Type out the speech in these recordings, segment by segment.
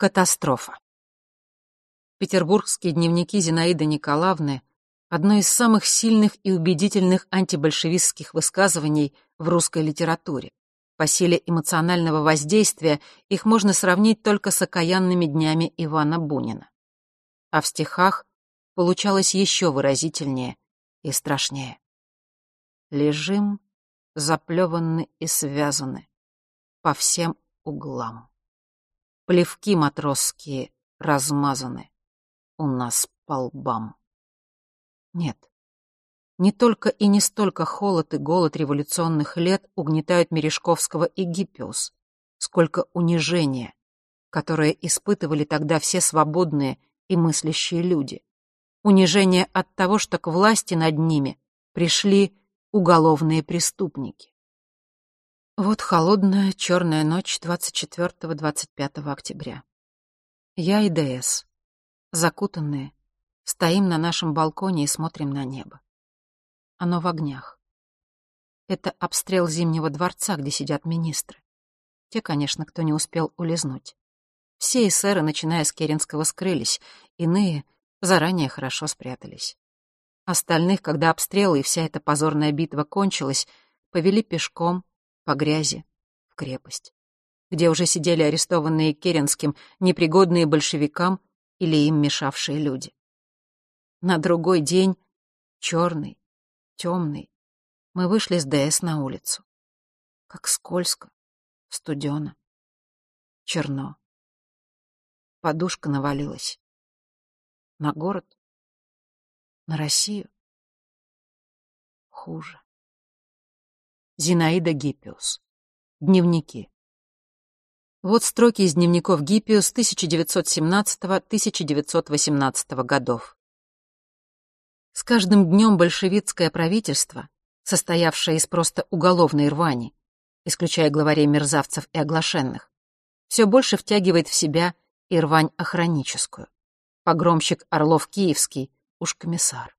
Катастрофа. Петербургские дневники Зинаиды Николаевны — одно из самых сильных и убедительных антибольшевистских высказываний в русской литературе. По силе эмоционального воздействия их можно сравнить только с окаянными днями Ивана Бунина. А в стихах получалось еще выразительнее и страшнее. Лежим, заплеваны и связаны по всем углам. Плевки матросские размазаны у нас по лбам. Нет, не только и не столько холод и голод революционных лет угнетают Мережковского и Гиппиус, сколько унижение, которое испытывали тогда все свободные и мыслящие люди. Унижение от того, что к власти над ними пришли уголовные преступники. Вот холодная черная ночь 24-25 октября. Я и ДС, закутанные, стоим на нашем балконе и смотрим на небо. Оно в огнях. Это обстрел Зимнего дворца, где сидят министры. Те, конечно, кто не успел улизнуть. Все эсеры, начиная с Керенского, скрылись, иные заранее хорошо спрятались. Остальных, когда обстрелы и вся эта позорная битва кончилась, повели пешком по грязи в крепость, где уже сидели арестованные Керенским, непригодные большевикам или им мешавшие люди. На другой день, черный, темный, мы вышли с ДС на улицу. Как скользко, студено, черно. Подушка навалилась. На город, на Россию. Хуже. Зинаида Гиппиус. Дневники. Вот строки из дневников Гиппиус 1917-1918 годов. С каждым днем большевистское правительство, состоявшее из просто уголовной рвани, исключая главарей мерзавцев и оглашенных, все больше втягивает в себя и рвань охраническую. Погромщик Орлов-Киевский, уж комиссар.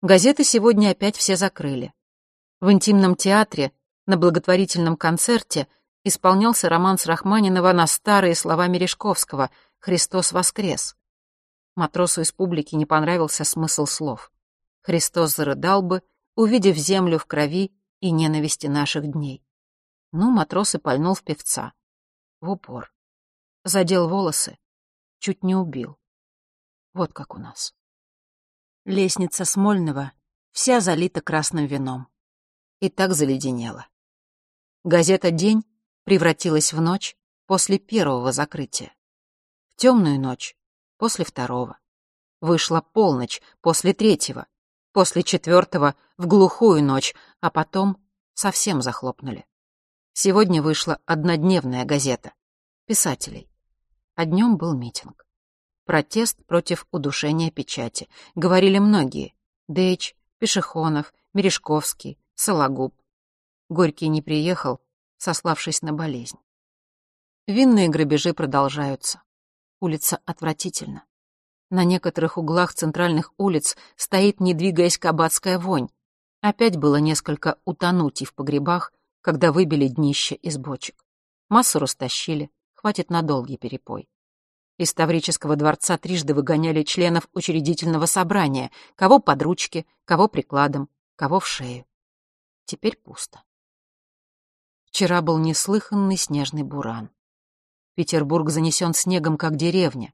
Газеты сегодня опять все закрыли. В интимном театре на благотворительном концерте исполнялся романс Рахманинова на старые слова Мережковского «Христос воскрес». Матросу из публики не понравился смысл слов. Христос зарыдал бы, увидев землю в крови и ненависти наших дней. Ну, матрос и пальнул в певца. В упор. Задел волосы, чуть не убил. Вот как у нас. Лестница Смольного вся залита красным вином и так заледенела. Газета «День» превратилась в ночь после первого закрытия, в темную ночь после второго. Вышла полночь после третьего, после четвертого в глухую ночь, а потом совсем захлопнули. Сегодня вышла однодневная газета писателей. А днем был митинг. Протест против удушения печати. Говорили многие. Дэйч, Пешехонов, Мережковский, Сологуб. Горький не приехал, сославшись на болезнь. Винные грабежи продолжаются. Улица отвратительна. На некоторых углах центральных улиц стоит, не двигаясь, кабацкая вонь. Опять было несколько утонутий в погребах, когда выбили днище из бочек. Массу растащили, хватит на долгий перепой. Из Таврического дворца трижды выгоняли членов учредительного собрания, кого под ручки, кого прикладом, кого в шею. Теперь пусто. Вчера был неслыханный снежный буран. Петербург занесен снегом, как деревня.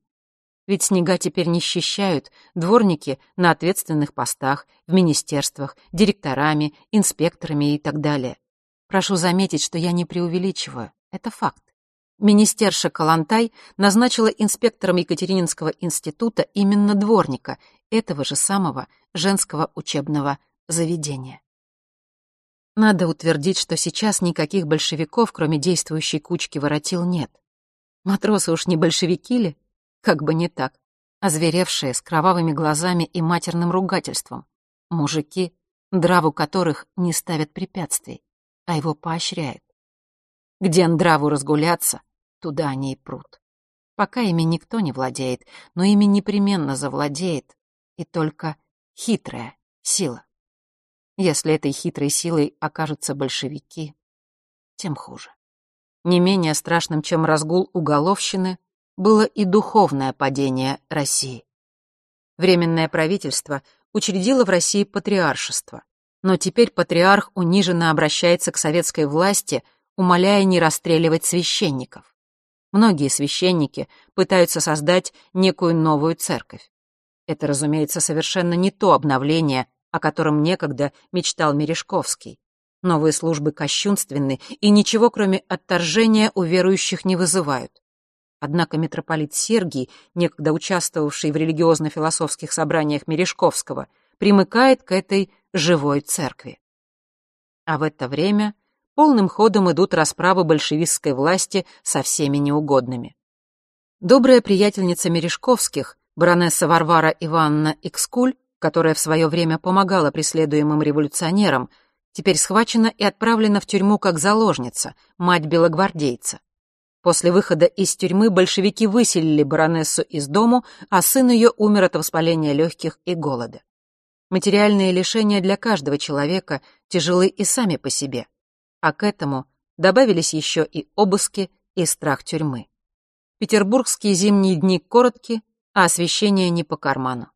Ведь снега теперь не счищают, дворники на ответственных постах, в министерствах, директорами, инспекторами и так далее. Прошу заметить, что я не преувеличиваю. Это факт. Министерша Калантай назначила инспектором Екатерининского института именно дворника, этого же самого женского учебного заведения. Надо утвердить, что сейчас никаких большевиков, кроме действующей кучки воротил, нет. Матросы уж не большевики ли? Как бы не так. Озверевшие, с кровавыми глазами и матерным ругательством. Мужики, драву которых не ставят препятствий, а его поощряют. Где Андраву разгуляться, туда они и прут. Пока ими никто не владеет, но ими непременно завладеет, и только хитрая сила. Если этой хитрой силой окажутся большевики, тем хуже. Не менее страшным, чем разгул уголовщины, было и духовное падение России. Временное правительство учредило в России патриаршество, но теперь патриарх униженно обращается к советской власти, умоляя не расстреливать священников. Многие священники пытаются создать некую новую церковь. Это, разумеется, совершенно не то обновление, о котором некогда мечтал Мережковский. Новые службы кощунственны и ничего, кроме отторжения, у верующих не вызывают. Однако митрополит Сергий, некогда участвовавший в религиозно-философских собраниях Мережковского, примыкает к этой живой церкви. А в это время полным ходом идут расправы большевистской власти со всеми неугодными. Добрая приятельница Мережковских, баронесса Варвара Ивановна Экскуль, которая в свое время помогала преследуемым революционерам, теперь схвачена и отправлена в тюрьму как заложница, мать белогвардейца. После выхода из тюрьмы большевики выселили баронессу из дому, а сын ее умер от воспаления легких и голода. Материальные лишения для каждого человека тяжелы и сами по себе, а к этому добавились еще и обыски и страх тюрьмы. Петербургские зимние дни коротки, а освещение не по карману.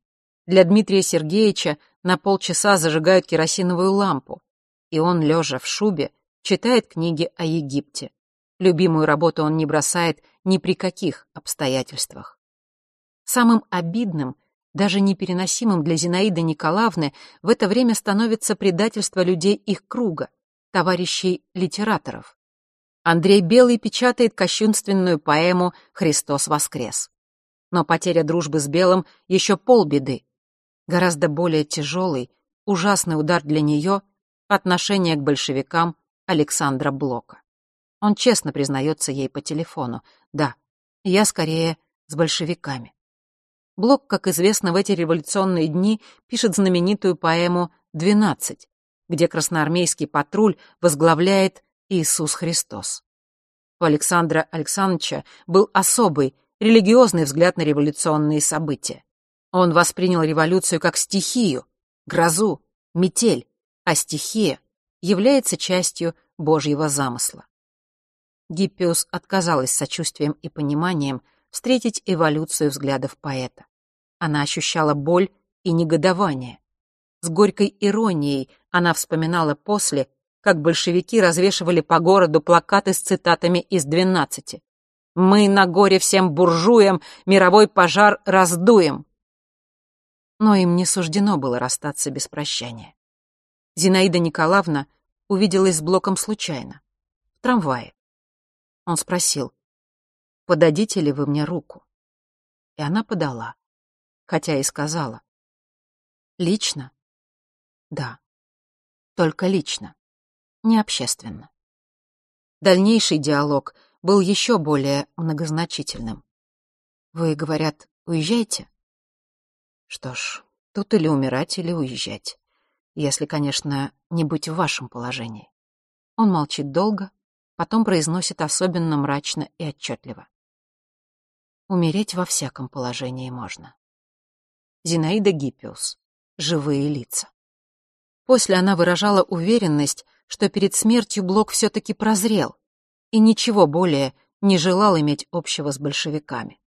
Для Дмитрия Сергеевича на полчаса зажигают керосиновую лампу, и он, лежа в шубе, читает книги о Египте. Любимую работу он не бросает ни при каких обстоятельствах. Самым обидным, даже непереносимым для Зинаиды Николаевны в это время становится предательство людей их круга, товарищей литераторов. Андрей Белый печатает кощунственную поэму «Христос воскрес». Но потеря дружбы с Белым еще полбеды. Гораздо более тяжелый, ужасный удар для нее — отношение к большевикам Александра Блока. Он честно признается ей по телефону. Да, я скорее с большевиками. Блок, как известно, в эти революционные дни пишет знаменитую поэму «Двенадцать», где красноармейский патруль возглавляет Иисус Христос. У Александра Александровича был особый, религиозный взгляд на революционные события. Он воспринял революцию как стихию, грозу, метель, а стихия является частью Божьего замысла. Гиппиус отказалась сочувствием и пониманием встретить эволюцию взглядов поэта. Она ощущала боль и негодование. С горькой иронией она вспоминала после, как большевики развешивали по городу плакаты с цитатами из «двенадцати». «Мы на горе всем буржуям, мировой пожар раздуем». Но им не суждено было расстаться без прощания. Зинаида Николаевна увиделась с Блоком случайно, в трамвае. Он спросил, «Подадите ли вы мне руку?» И она подала, хотя и сказала, «Лично?» «Да, только лично, не общественно». Дальнейший диалог был еще более многозначительным. «Вы, говорят, уезжаете?» «Что ж, тут или умирать, или уезжать. Если, конечно, не быть в вашем положении». Он молчит долго, потом произносит особенно мрачно и отчетливо. Умереть во всяком положении можно. Зинаида Гиппиус. Живые лица. После она выражала уверенность, что перед смертью Блок все-таки прозрел и ничего более не желал иметь общего с большевиками.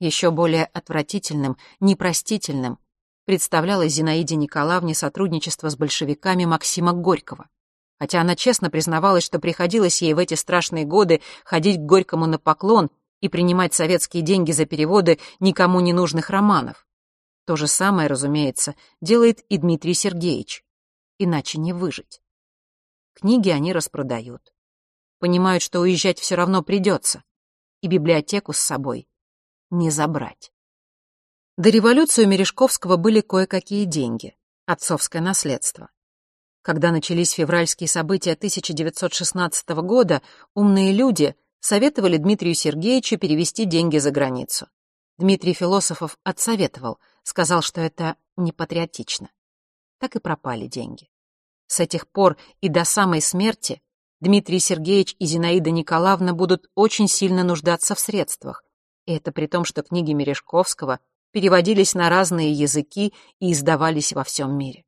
Еще более отвратительным, непростительным представлялось Зинаиде Николаевне сотрудничество с большевиками Максима Горького хотя она честно признавалась, что приходилось ей в эти страшные годы ходить к Горькому на поклон и принимать советские деньги за переводы никому не нужных романов. То же самое, разумеется, делает и Дмитрий Сергеевич. Иначе не выжить. Книги они распродают. Понимают, что уезжать все равно придется. И библиотеку с собой не забрать. До революции у Мережковского были кое-какие деньги, отцовское наследство. Когда начались февральские события 1916 года, умные люди советовали Дмитрию Сергеевичу перевести деньги за границу. Дмитрий Философов отсоветовал, сказал, что это непатриотично. Так и пропали деньги. С этих пор и до самой смерти Дмитрий Сергеевич и Зинаида Николаевна будут очень сильно нуждаться в средствах. И это при том, что книги Мережковского переводились на разные языки и издавались во всем мире.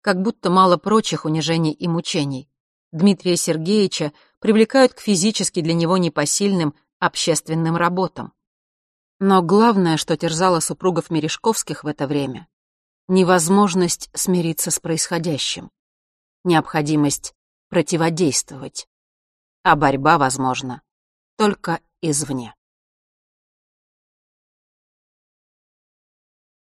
Как будто мало прочих унижений и мучений. Дмитрия Сергеевича привлекают к физически для него непосильным общественным работам. Но главное, что терзало супругов Мережковских в это время — невозможность смириться с происходящим, необходимость противодействовать. А борьба возможна только извне.